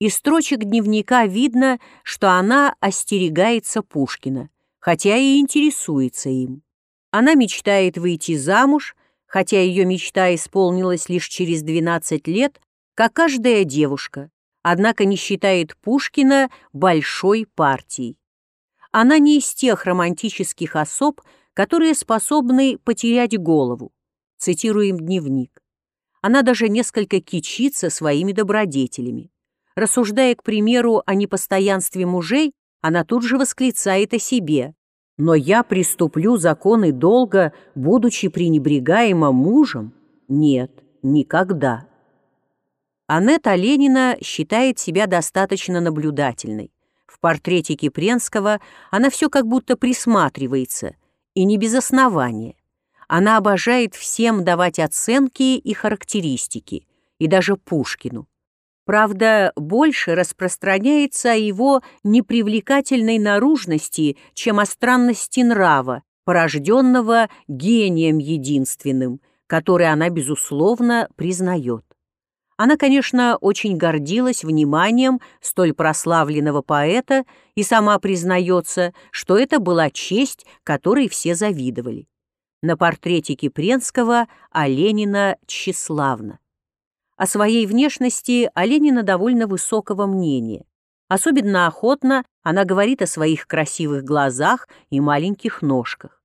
Из строчек дневника видно, что она остерегается Пушкина, хотя и интересуется им. Она мечтает выйти замуж, хотя ее мечта исполнилась лишь через 12 лет, как каждая девушка, однако не считает Пушкина большой партией. Она не из тех романтических особ, которые способны потерять голову. Цитируем дневник. Она даже несколько кичится своими добродетелями. Рассуждая, к примеру, о непостоянстве мужей, она тут же восклицает о себе. «Но я приступлю законы долга, будучи пренебрегаема мужем? Нет, никогда». Аннета Ленина считает себя достаточно наблюдательной. В портрете Кипренского она все как будто присматривается, и не без основания. Она обожает всем давать оценки и характеристики, и даже Пушкину. Правда, больше распространяется о его непривлекательной наружности, чем о странности нрава, порожденного гением единственным, который она, безусловно, признает. Она, конечно, очень гордилась вниманием столь прославленного поэта и сама признается, что это была честь, которой все завидовали. На портрете Кипренского Оленина тщеславна. О своей внешности Оленина довольно высокого мнения. Особенно охотно она говорит о своих красивых глазах и маленьких ножках.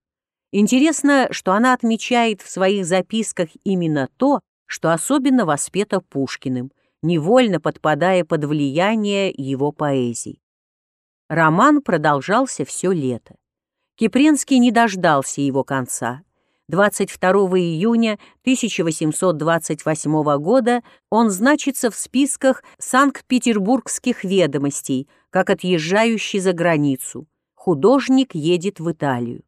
Интересно, что она отмечает в своих записках именно то, что особенно воспето Пушкиным, невольно подпадая под влияние его поэзии. Роман продолжался все лето. Кипренский не дождался его конца. 22 июня 1828 года он значится в списках Санкт-Петербургских ведомостей, как отъезжающий за границу. Художник едет в Италию.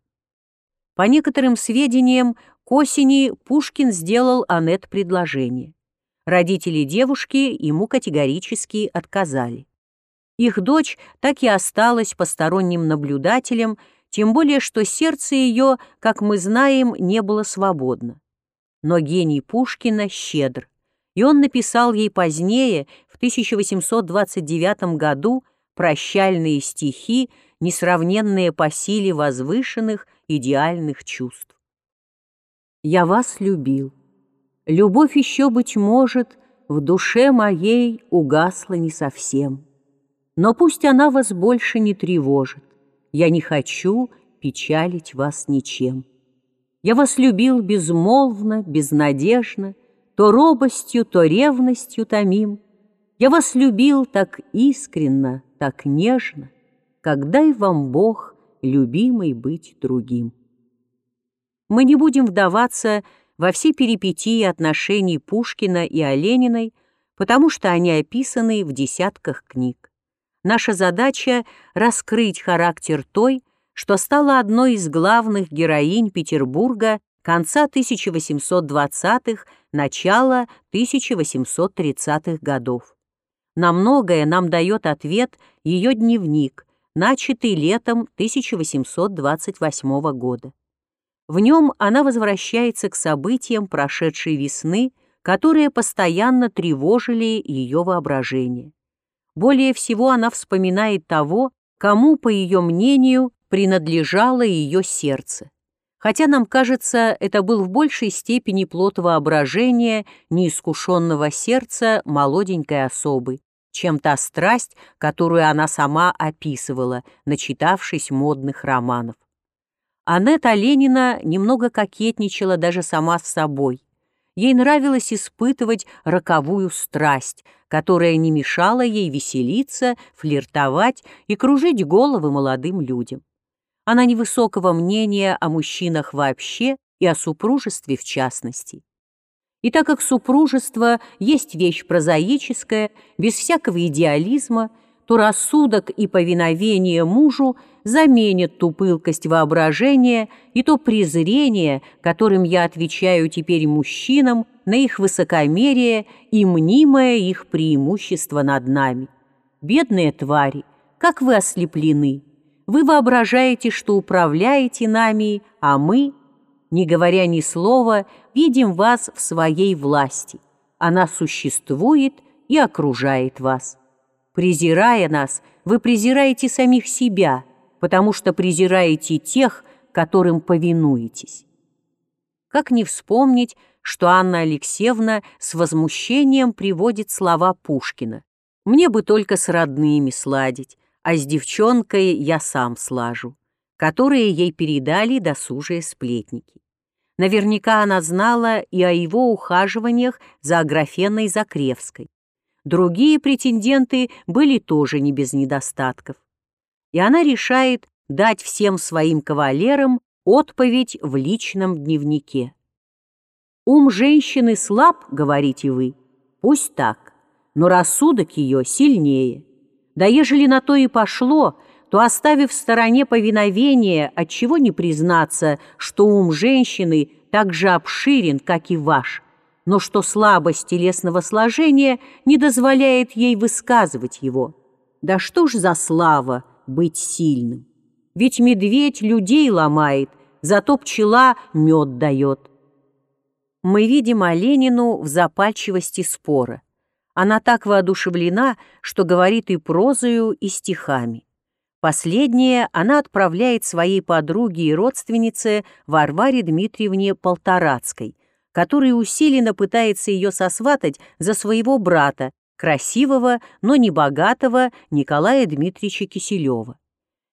По некоторым сведениям, к осени Пушкин сделал Аннет предложение. Родители девушки ему категорически отказали. Их дочь так и осталась посторонним наблюдателем тем более что сердце ее, как мы знаем, не было свободно. Но гений Пушкина щедр, и он написал ей позднее, в 1829 году, прощальные стихи, несравненные по силе возвышенных идеальных чувств. «Я вас любил. Любовь еще, быть может, в душе моей угасла не совсем. Но пусть она вас больше не тревожит. Я не хочу печалить вас ничем. Я вас любил безмолвно, безнадежно, То робостью, то ревностью томим. Я вас любил так искренно, так нежно, Когда и вам Бог, любимый, быть другим. Мы не будем вдаваться во все перипетии отношений Пушкина и Олениной, потому что они описаны в десятках книг. Наша задача — раскрыть характер той, что стала одной из главных героинь Петербурга конца 1820-х, начала 1830-х годов. На многое нам дает ответ ее дневник, начатый летом 1828 года. В нем она возвращается к событиям прошедшей весны, которые постоянно тревожили ее воображение. Более всего она вспоминает того, кому, по ее мнению, принадлежало ее сердце. Хотя нам кажется, это был в большей степени плод воображения неискушенного сердца молоденькой особы, чем та страсть, которую она сама описывала, начитавшись модных романов. Аннета Ленина немного кокетничала даже сама с собой. Ей нравилось испытывать роковую страсть, которая не мешала ей веселиться, флиртовать и кружить головы молодым людям. Она невысокого мнения о мужчинах вообще и о супружестве в частности. И так как супружество есть вещь прозаическая, без всякого идеализма, то рассудок и повиновение мужу заменят ту пылкость воображения и то презрение, которым я отвечаю теперь мужчинам на их высокомерие и мнимое их преимущество над нами. Бедные твари, как вы ослеплены! Вы воображаете, что управляете нами, а мы, не говоря ни слова, видим вас в своей власти. Она существует и окружает вас. Презирая нас, вы презираете самих себя, потому что презираете тех, которым повинуетесь. Как не вспомнить, что Анна Алексеевна с возмущением приводит слова Пушкина. «Мне бы только с родными сладить, а с девчонкой я сам слажу», которые ей передали досужие сплетники. Наверняка она знала и о его ухаживаниях за Аграфеной Закревской. Другие претенденты были тоже не без недостатков. И она решает дать всем своим кавалерам отповедь в личном дневнике. «Ум женщины слаб, — говорите вы, — пусть так, но рассудок ее сильнее. Да ежели на то и пошло, то, оставив в стороне повиновение, отчего не признаться, что ум женщины так же обширен, как и ваш, но что слабость телесного сложения не дозволяет ей высказывать его. Да что ж за слава быть сильным? Ведь медведь людей ломает, зато пчела мед дает. Мы видим Оленину в запальчивости спора. Она так воодушевлена, что говорит и прозою, и стихами. Последнее она отправляет своей подруге и родственнице Варваре Дмитриевне Полторацкой, который усиленно пытается ее сосватать за своего брата, красивого, но не богатого Николая Дмитриевича Киселева.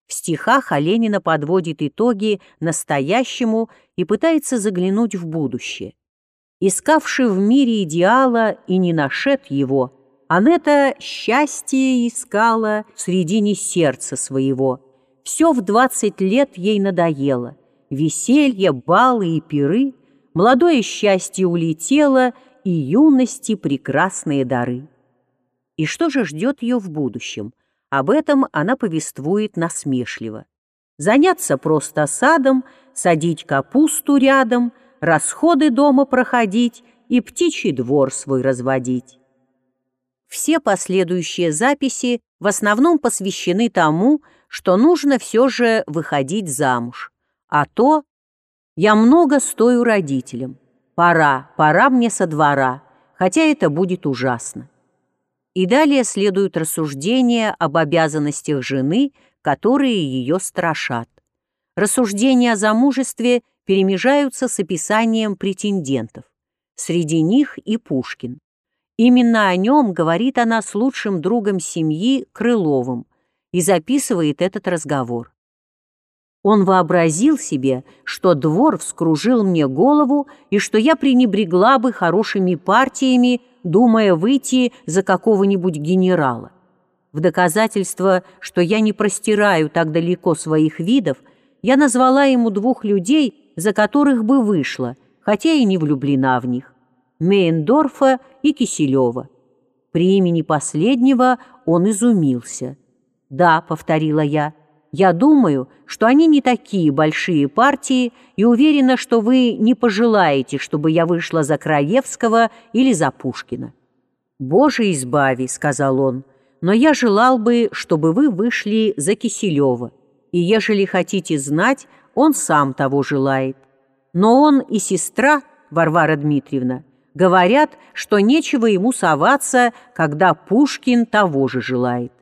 В стихах Оленина подводит итоги настоящему и пытается заглянуть в будущее. Искавший в мире идеала и не нашед его, Анетта счастье искала в средине сердца своего. Все в двадцать лет ей надоело. Веселье, балы и пиры, молодое счастье улетело, и юности прекрасные дары. И что же ждет ее в будущем? Об этом она повествует насмешливо. Заняться просто садом, садить капусту рядом, расходы дома проходить и птичий двор свой разводить. Все последующие записи в основном посвящены тому, что нужно все же выходить замуж. А то «я много стою родителям, пора, пора мне со двора, хотя это будет ужасно». И далее следуют рассуждения об обязанностях жены, которые ее страшат. Рассуждения о замужестве перемежаются с описанием претендентов. Среди них и Пушкин. Именно о нем говорит она с лучшим другом семьи Крыловым и записывает этот разговор. Он вообразил себе, что двор вскружил мне голову и что я пренебрегла бы хорошими партиями думая выйти за какого-нибудь генерала. В доказательство, что я не простираю так далеко своих видов, я назвала ему двух людей, за которых бы вышла, хотя и не влюблена в них – Мейндорфа и Киселева. При имени последнего он изумился. «Да», — повторила я, — «я думаю, что они не такие большие партии и уверена, что вы не пожелаете, чтобы я вышла за Краевского или за Пушкина». «Боже избави», — сказал он, — «но я желал бы, чтобы вы вышли за Киселева, и ежели хотите знать, он сам того желает. Но он и сестра, Варвара Дмитриевна, говорят, что нечего ему соваться, когда Пушкин того же желает.